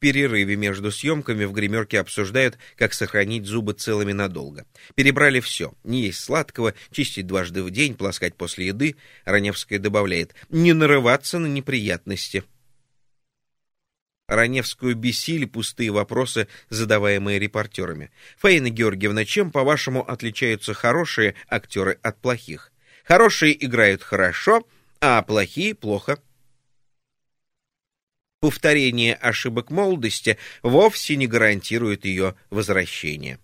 Перерыве между съемками в гримерке обсуждают, как сохранить зубы целыми надолго. Перебрали все. Не есть сладкого, чистить дважды в день, полоскать после еды. Раневская добавляет. Не нарываться на неприятности. Раневскую бесили пустые вопросы, задаваемые репортерами. Фаина Георгиевна, чем, по-вашему, отличаются хорошие актеры от плохих? Хорошие играют хорошо, а плохие — плохо. Повторение ошибок молодости вовсе не гарантирует ее возвращение.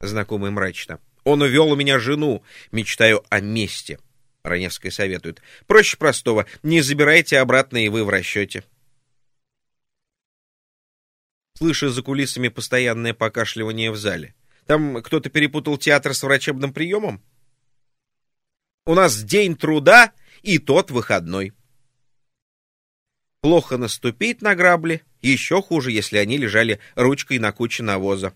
Знакомый мрачно. Он увел у меня жену. Мечтаю о мести. Раневская советует. Проще простого. Не забирайте обратно, и вы в расчете. Слыша за кулисами постоянное покашливание в зале. Там кто-то перепутал театр с врачебным приемом? У нас день труда, и тот выходной. Плохо наступить на грабли, еще хуже, если они лежали ручкой на куче навоза.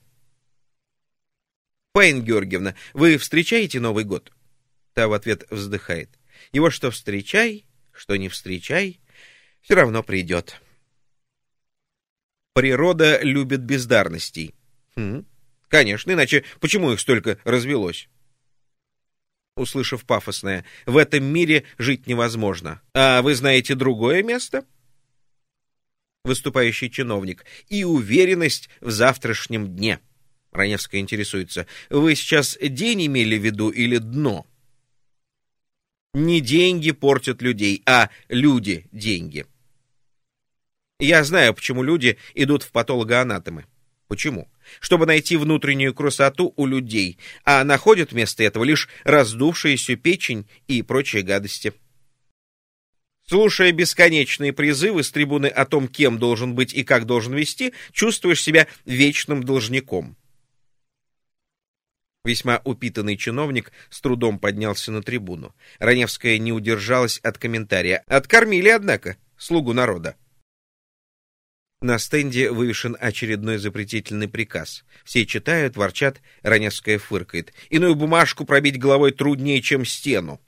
Фаин Георгиевна, вы встречаете Новый год? Та в ответ вздыхает. Его что встречай, что не встречай, все равно придет. Природа любит бездарностей. Хм, конечно, иначе почему их столько развелось? Услышав пафосное, в этом мире жить невозможно. А вы знаете другое место? Выступающий чиновник. И уверенность в завтрашнем дне. Раневская интересуется. Вы сейчас день имели в виду или дно? Не деньги портят людей, а люди деньги. Я знаю, почему люди идут в патологоанатомы. Почему? Чтобы найти внутреннюю красоту у людей, а находят вместо этого лишь раздувшуюся печень и прочие гадости. Слушая бесконечные призывы с трибуны о том, кем должен быть и как должен вести, чувствуешь себя вечным должником. Весьма упитанный чиновник с трудом поднялся на трибуну. Раневская не удержалась от комментария. Откормили, однако, слугу народа. На стенде вывешен очередной запретительный приказ. Все читают, ворчат, Раневская фыркает. Иную бумажку пробить головой труднее, чем стену.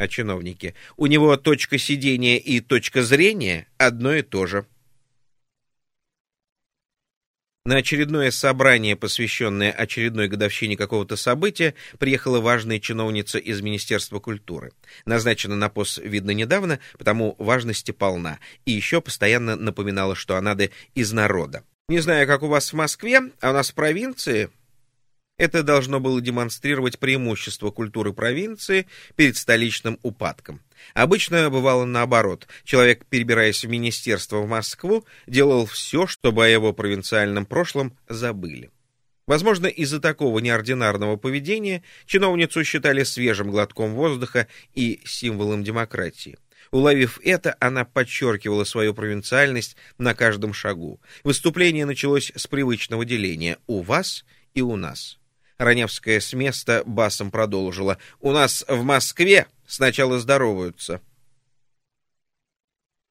А чиновники? У него точка сидения и точка зрения одно и то же. На очередное собрание, посвященное очередной годовщине какого-то события, приехала важная чиновница из Министерства культуры. Назначена на пост, видно, недавно, потому важности полна. И еще постоянно напоминала, что она из народа. Не знаю, как у вас в Москве, а у нас в провинции это должно было демонстрировать преимущество культуры провинции перед столичным упадком. Обычно бывало наоборот. Человек, перебираясь в министерство в Москву, делал все, чтобы о его провинциальном прошлом забыли. Возможно, из-за такого неординарного поведения чиновницу считали свежим глотком воздуха и символом демократии. Уловив это, она подчеркивала свою провинциальность на каждом шагу. Выступление началось с привычного деления «у вас» и «у нас». Раневская с места басом продолжила. «У нас в Москве сначала здороваются».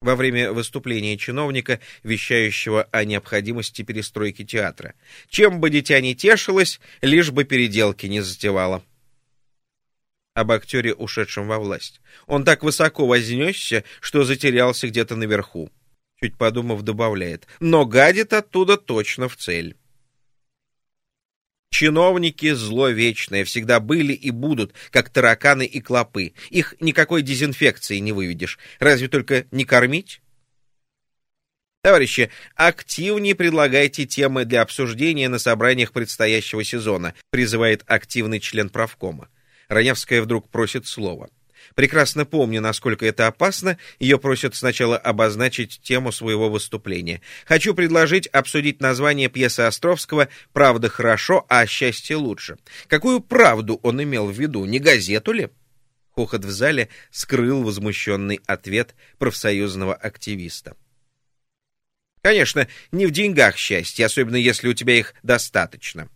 Во время выступления чиновника, вещающего о необходимости перестройки театра. Чем бы дитя не тешилось, лишь бы переделки не затевало. Об актере, ушедшем во власть. Он так высоко вознесся, что затерялся где-то наверху. Чуть подумав, добавляет. Но гадит оттуда точно в цель. Чиновники — зло вечное, всегда были и будут, как тараканы и клопы. Их никакой дезинфекции не выведешь, разве только не кормить? Товарищи, активнее предлагайте темы для обсуждения на собраниях предстоящего сезона, призывает активный член правкома. Раневская вдруг просит слова. Прекрасно помня, насколько это опасно, ее просят сначала обозначить тему своего выступления. Хочу предложить обсудить название пьесы Островского «Правда хорошо, а счастье лучше». Какую правду он имел в виду, не газету ли? Хохот в зале скрыл возмущенный ответ профсоюзного активиста. Конечно, не в деньгах счастье, особенно если у тебя их достаточно.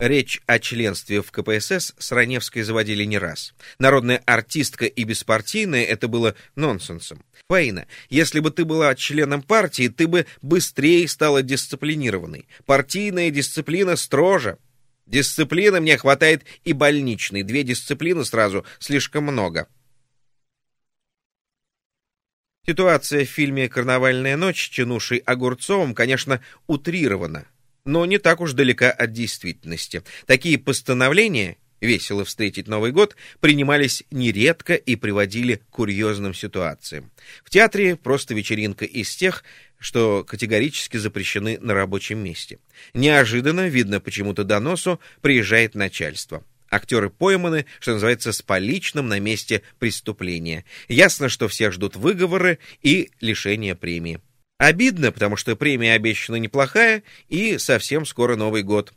Речь о членстве в КПСС с Раневской заводили не раз. Народная артистка и беспартийная — это было нонсенсом. Фаина, если бы ты была членом партии, ты бы быстрее стала дисциплинированной. Партийная дисциплина строже. Дисциплины мне хватает и больничной. Две дисциплины сразу слишком много. Ситуация в фильме «Карнавальная ночь» Чинушей Огурцовым, конечно, утрирована, но не так уж далека от действительности. Такие постановления весело встретить Новый год, принимались нередко и приводили к курьезным ситуациям. В театре просто вечеринка из тех, что категорически запрещены на рабочем месте. Неожиданно, видно почему-то доносу, приезжает начальство. Актеры пойманы, что называется, с поличным на месте преступления. Ясно, что всех ждут выговоры и лишения премии. Обидно, потому что премия обещана неплохая, и совсем скоро Новый год.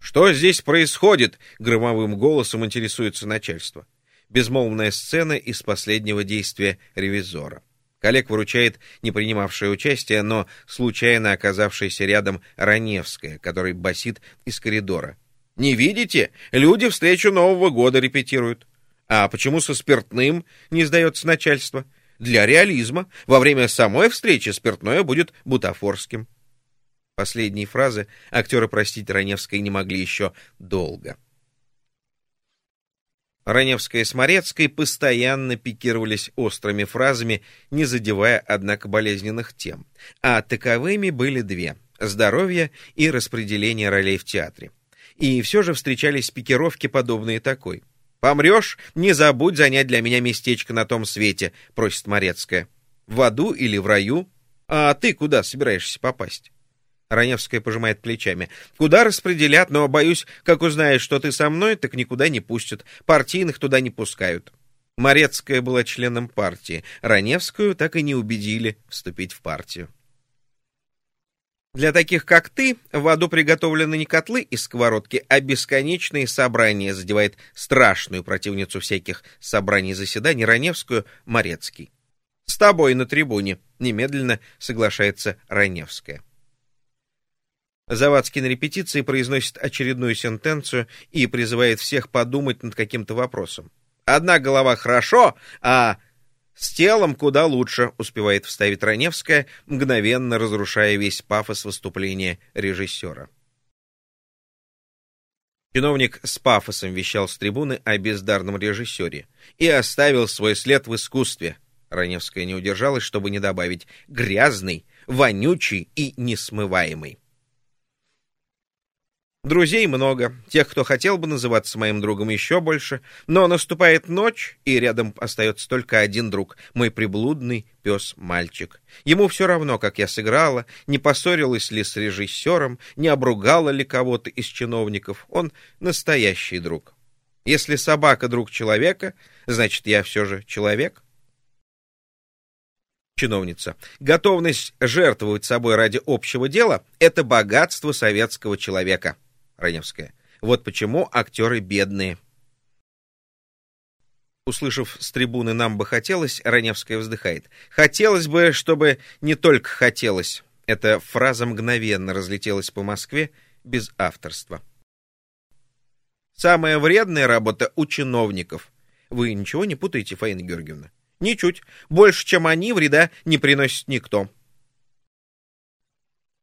«Что здесь происходит?» — громовым голосом интересуется начальство. Безмолвная сцена из последнего действия ревизора. Коллег выручает не принимавшая участие, но случайно оказавшаяся рядом Раневская, который басит из коридора. «Не видите? Люди встречу Нового года репетируют. А почему со спиртным не сдается начальство? Для реализма. Во время самой встречи спиртное будет бутафорским». Последние фразы актеры простить Раневской не могли еще долго. Раневская и Сморецкой постоянно пикировались острыми фразами, не задевая, однако, болезненных тем. А таковыми были две — здоровье и распределение ролей в театре. И все же встречались пикировки, подобные такой. «Помрешь? Не забудь занять для меня местечко на том свете», — просит Морецкая. «В аду или в раю? А ты куда собираешься попасть?» Раневская пожимает плечами. «Куда распределят, но, боюсь, как узнаешь, что ты со мной, так никуда не пустят. Партийных туда не пускают». Морецкая была членом партии. Раневскую так и не убедили вступить в партию. Для таких, как ты, в аду приготовлены не котлы из сковородки, а бесконечные собрания, задевает страшную противницу всяких собраний заседаний Раневскую Морецкий. «С тобой на трибуне», — немедленно соглашается Раневская. Завадский на репетиции произносит очередную сентенцию и призывает всех подумать над каким-то вопросом. «Одна голова хорошо, а с телом куда лучше», — успевает вставить Раневская, мгновенно разрушая весь пафос выступления режиссера. Чиновник с пафосом вещал с трибуны о бездарном режиссере и оставил свой след в искусстве. Раневская не удержалась, чтобы не добавить «грязный», «вонючий» и «несмываемый». Друзей много, тех, кто хотел бы называться моим другом, еще больше, но наступает ночь, и рядом остается только один друг, мой приблудный пес-мальчик. Ему все равно, как я сыграла, не поссорилась ли с режиссером, не обругала ли кого-то из чиновников, он настоящий друг. Если собака друг человека, значит, я все же человек. Чиновница. Готовность жертвовать собой ради общего дела — это богатство советского человека. Раневская. Вот почему актеры бедные. Услышав с трибуны «нам бы хотелось», Раневская вздыхает. «Хотелось бы, чтобы не только хотелось». Эта фраза мгновенно разлетелась по Москве без авторства. Самая вредная работа у чиновников. Вы ничего не путаете, Фаина Георгиевна? Ничуть. Больше, чем они, вреда не приносит никто.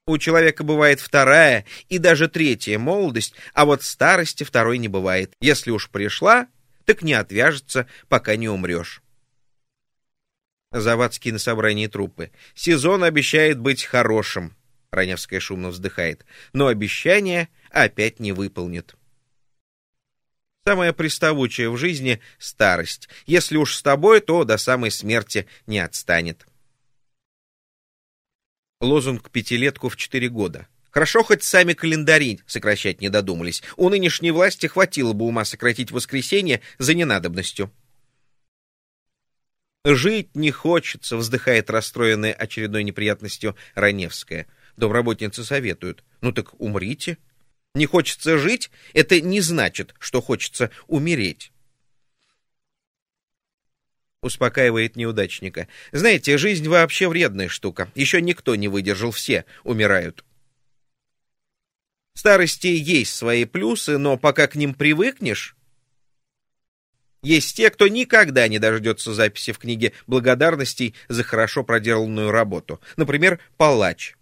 У человека бывает вторая и даже третья молодость, а вот старости второй не бывает. Если уж пришла, так не отвяжется, пока не умрешь. Завадский на собрании труппы. Сезон обещает быть хорошим. Раневская шумно вздыхает. Но обещание опять не выполнит. Самое приставучее в жизни — старость. Если уж с тобой, то до самой смерти не отстанет. Лозунг «пятилетку в четыре года». Хорошо, хоть сами календари сокращать не додумались. У нынешней власти хватило бы ума сократить воскресенье за ненадобностью. «Жить не хочется», — вздыхает расстроенная очередной неприятностью Раневская. Домработницы советуют. «Ну так умрите». Не хочется жить — это не значит, что хочется умереть успокаивает неудачника. Знаете, жизнь вообще вредная штука. Еще никто не выдержал, все умирают. Старости есть свои плюсы, но пока к ним привыкнешь... Есть те, кто никогда не дождется записи в книге благодарностей за хорошо проделанную работу. Например, палач.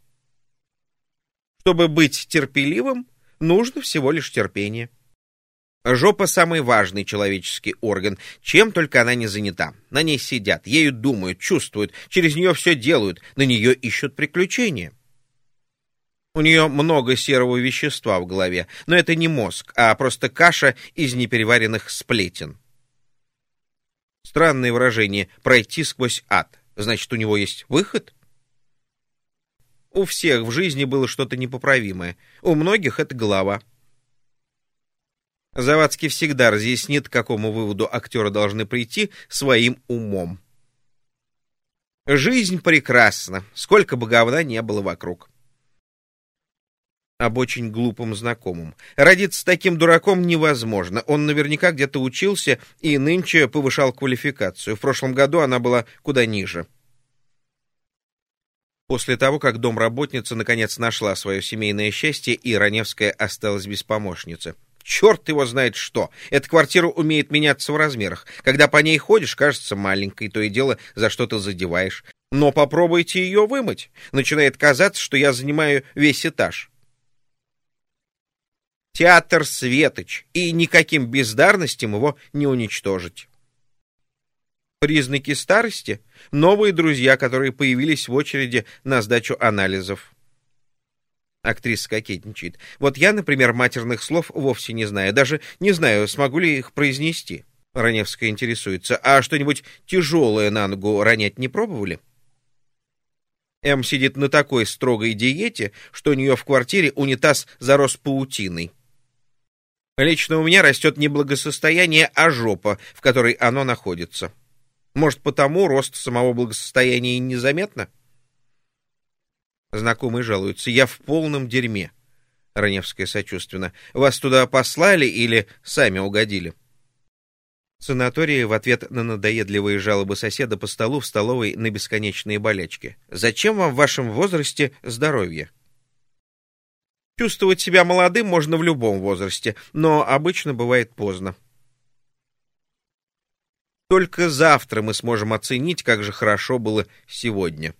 Чтобы быть терпеливым, нужно всего лишь терпение. Жопа — самый важный человеческий орган, чем только она не занята. На ней сидят, ею думают, чувствуют, через нее все делают, на нее ищут приключения. У нее много серого вещества в голове, но это не мозг, а просто каша из непереваренных сплетен. Странное выражение «пройти сквозь ад». Значит, у него есть выход? У всех в жизни было что-то непоправимое. У многих это голова. Завадский всегда разъяснит, к какому выводу актеры должны прийти своим умом. Жизнь прекрасна, сколько бы говна не было вокруг об очень глупом знакомом. Родиться таким дураком невозможно. Он наверняка где-то учился и нынче повышал квалификацию. В прошлом году она была куда ниже. После того, как домработница наконец нашла свое семейное счастье, и Раневская осталась без помощницы. Черт его знает что! Эта квартира умеет меняться в размерах. Когда по ней ходишь, кажется маленькой, то и дело за что-то задеваешь. Но попробуйте ее вымыть. Начинает казаться, что я занимаю весь этаж. Театр Светоч, и никаким бездарностям его не уничтожить. Признаки старости — новые друзья, которые появились в очереди на сдачу анализов. Актриса кокетничает. Вот я, например, матерных слов вовсе не знаю. Даже не знаю, смогу ли их произнести. Раневская интересуется. А что-нибудь тяжелое на ногу ронять не пробовали? М сидит на такой строгой диете, что у нее в квартире унитаз зарос паутиной. Лично у меня растет не благосостояние, а жопа, в которой оно находится. Может, потому рост самого благосостояния и незаметно? Знакомые жалуются. Я в полном дерьме. Раневская сочувственно. Вас туда послали или сами угодили? Санатории в ответ на надоедливые жалобы соседа по столу в столовой на бесконечные болячки. Зачем вам в вашем возрасте здоровье? Чувствовать себя молодым можно в любом возрасте, но обычно бывает поздно. Только завтра мы сможем оценить, как же хорошо было сегодня.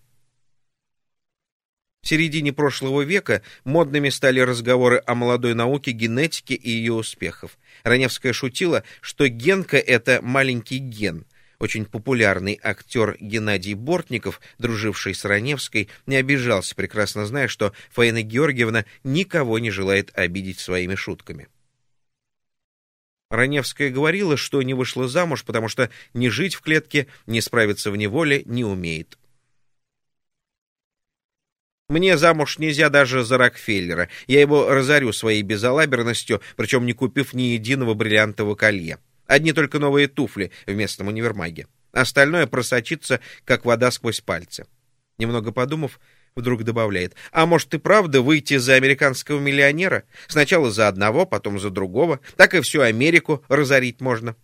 В середине прошлого века модными стали разговоры о молодой науке генетике и ее успехах. Раневская шутила, что генка — это маленький ген — очень популярный актер Геннадий Бортников, друживший с Раневской, не обижался, прекрасно зная, что Фаина Георгиевна никого не желает обидеть своими шутками. Раневская говорила, что не вышла замуж, потому что не жить в клетке, не справиться в неволе не умеет. Мне замуж нельзя даже за Рокфеллера. Я его разорю своей безалаберностью, причем не купив ни единого бриллиантового колье. Одни только новые туфли в местном универмаге. Остальное просочится, как вода сквозь пальцы. Немного подумав, вдруг добавляет, а может и правда выйти за американского миллионера? Сначала за одного, потом за другого. Так и всю Америку разорить можно.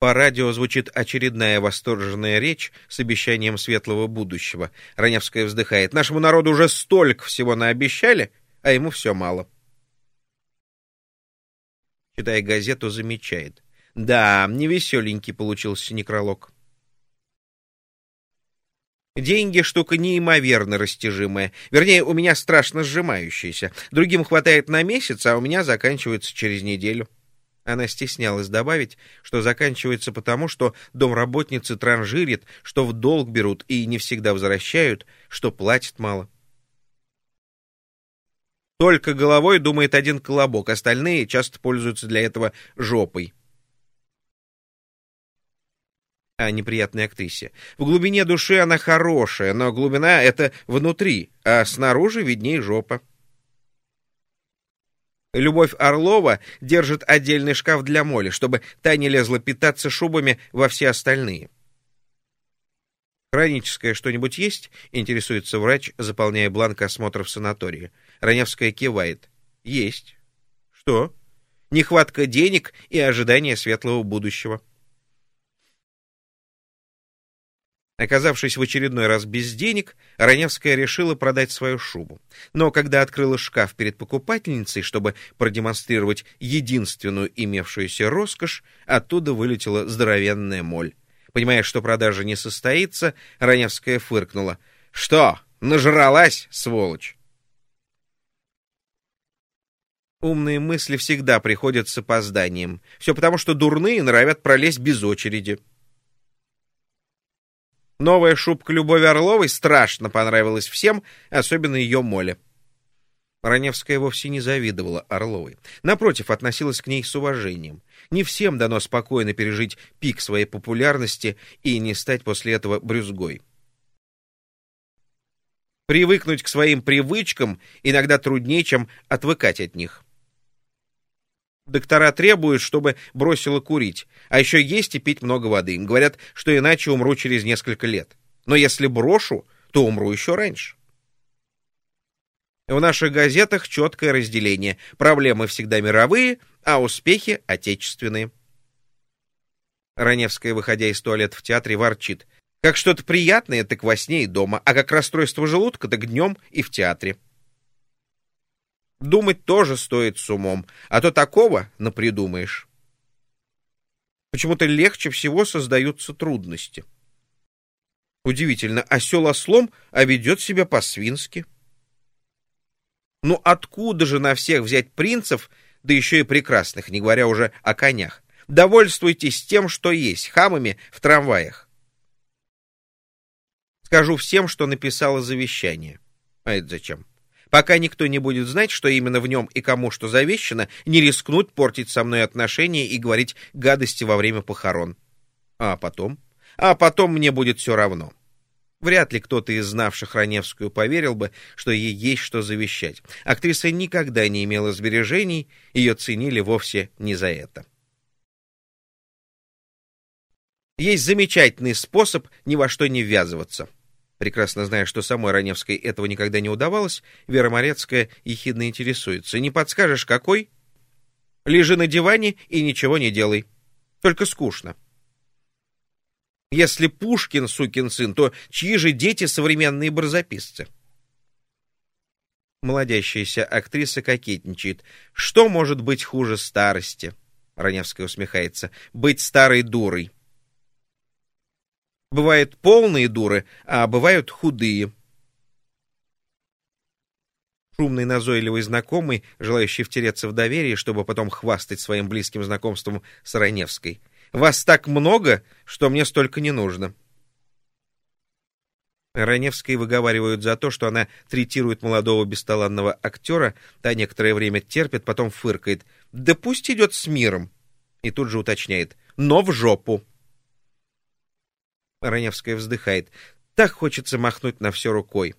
По радио звучит очередная восторженная речь с обещанием светлого будущего. Раневская вздыхает. Нашему народу уже столько всего наобещали, а ему все мало читая газету, замечает. Да, невеселенький получился некролог. Деньги — штука неимоверно растяжимая. Вернее, у меня страшно сжимающаяся. Другим хватает на месяц, а у меня заканчивается через неделю. Она стеснялась добавить, что заканчивается потому, что домработницы транжирят, что в долг берут и не всегда возвращают, что платят мало. Только головой думает один колобок, остальные часто пользуются для этого жопой. А неприятной актрисе. В глубине души она хорошая, но глубина — это внутри, а снаружи видней жопа. Любовь Орлова держит отдельный шкаф для моли, чтобы та не лезла питаться шубами во все остальные. «Хроническое что-нибудь есть?» — интересуется врач, заполняя бланк осмотра в санатории. Раневская кивает. Есть. Что? Нехватка денег и ожидание светлого будущего. Оказавшись в очередной раз без денег, Раневская решила продать свою шубу. Но когда открыла шкаф перед покупательницей, чтобы продемонстрировать единственную имевшуюся роскошь, оттуда вылетела здоровенная моль. Понимая, что продажа не состоится, Раневская фыркнула. «Что, нажралась, сволочь?» Умные мысли всегда приходят с опозданием. Все потому, что дурные норовят пролезть без очереди. Новая шубка Любови Орловой страшно понравилась всем, особенно ее Моле. Раневская вовсе не завидовала Орловой. Напротив, относилась к ней с уважением. Не всем дано спокойно пережить пик своей популярности и не стать после этого брюзгой. Привыкнуть к своим привычкам иногда труднее, чем отвыкать от них. Доктора требуют, чтобы бросила курить, а еще есть и пить много воды. Им говорят, что иначе умру через несколько лет. Но если брошу, то умру еще раньше. В наших газетах четкое разделение. Проблемы всегда мировые, а успехи отечественные. Раневская, выходя из туалета в театре, ворчит. Как что-то приятное, так во сне и дома, а как расстройство желудка, так днем и в театре. Думать тоже стоит с умом, а то такого напридумаешь. Почему-то легче всего создаются трудности. Удивительно, осел ослом, а ведет себя по-свински. Ну откуда же на всех взять принцев, да еще и прекрасных, не говоря уже о конях? Довольствуйтесь тем, что есть, хамами в трамваях. Скажу всем, что написала завещание. А это зачем? Пока никто не будет знать, что именно в нем и кому что завещано, не рискнут портить со мной отношения и говорить гадости во время похорон. А потом? А потом мне будет все равно. Вряд ли кто-то из знавших Раневскую поверил бы, что ей есть что завещать. Актриса никогда не имела сбережений, ее ценили вовсе не за это. Есть замечательный способ ни во что не ввязываться. Прекрасно зная, что самой Раневской этого никогда не удавалось, Вера Морецкая ехидно интересуется. «Не подскажешь, какой?» «Лежи на диване и ничего не делай. Только скучно». Если Пушкин сукин сын, то чьи же дети современные барзаписцы? Молодящаяся актриса кокетничает. Что может быть хуже старости? Раневская усмехается. Быть старой дурой. Бывают полные дуры, а бывают худые. Шумный назойливый знакомый, желающий втереться в доверие, чтобы потом хвастать своим близким знакомством с Раневской. Вас так много, что мне столько не нужно. Раневской выговаривают за то, что она третирует молодого бесталанного актера, та некоторое время терпит, потом фыркает. «Да пусть идет с миром!» И тут же уточняет. «Но в жопу!» Раневская вздыхает. «Так хочется махнуть на все рукой».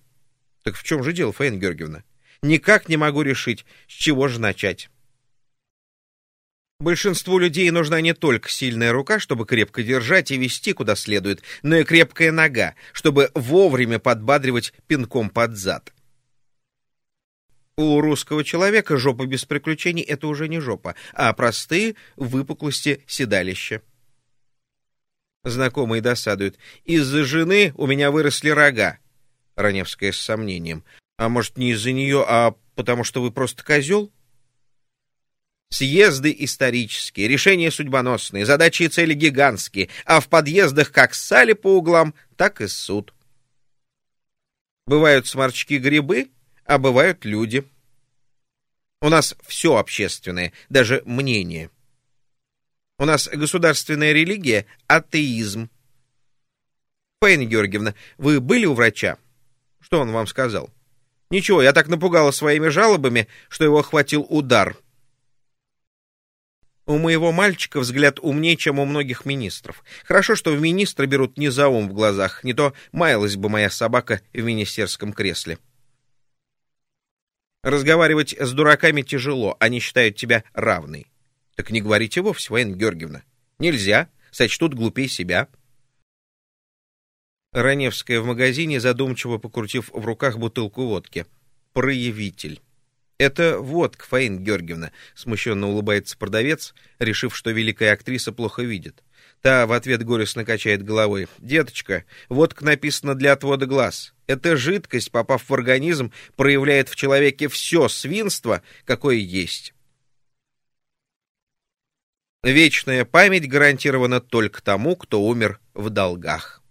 «Так в чем же дело, Фаина Георгиевна?» «Никак не могу решить, с чего же начать». Большинству людей нужна не только сильная рука, чтобы крепко держать и вести куда следует, но и крепкая нога, чтобы вовремя подбадривать пинком под зад. У русского человека жопа без приключений — это уже не жопа, а простые выпуклости седалища. Знакомые досадуют. «Из-за жены у меня выросли рога», — Раневская с сомнением. «А может, не из-за нее, а потому что вы просто козел?» Съезды исторические, решения судьбоносные, задачи и цели гигантские, а в подъездах как ссали по углам, так и суд. Бывают сморчки-грибы, а бывают люди. У нас все общественное, даже мнение. У нас государственная религия — атеизм. Фаина Георгиевна, вы были у врача? Что он вам сказал? Ничего, я так напугала своими жалобами, что его охватил удар — у моего мальчика взгляд умнее, чем у многих министров. Хорошо, что в министра берут не за ум в глазах, не то маялась бы моя собака в министерском кресле. Разговаривать с дураками тяжело, они считают тебя равной. Так не говорите вовсе, Ваина Георгиевна. Нельзя, сочтут глупей себя. Раневская в магазине, задумчиво покрутив в руках бутылку водки. Проявитель. «Это водка, Фаина Георгиевна», — смущенно улыбается продавец, решив, что великая актриса плохо видит. Та в ответ горестно качает головой. «Деточка, водка написана для отвода глаз. Эта жидкость, попав в организм, проявляет в человеке все свинство, какое есть». Вечная память гарантирована только тому, кто умер в долгах.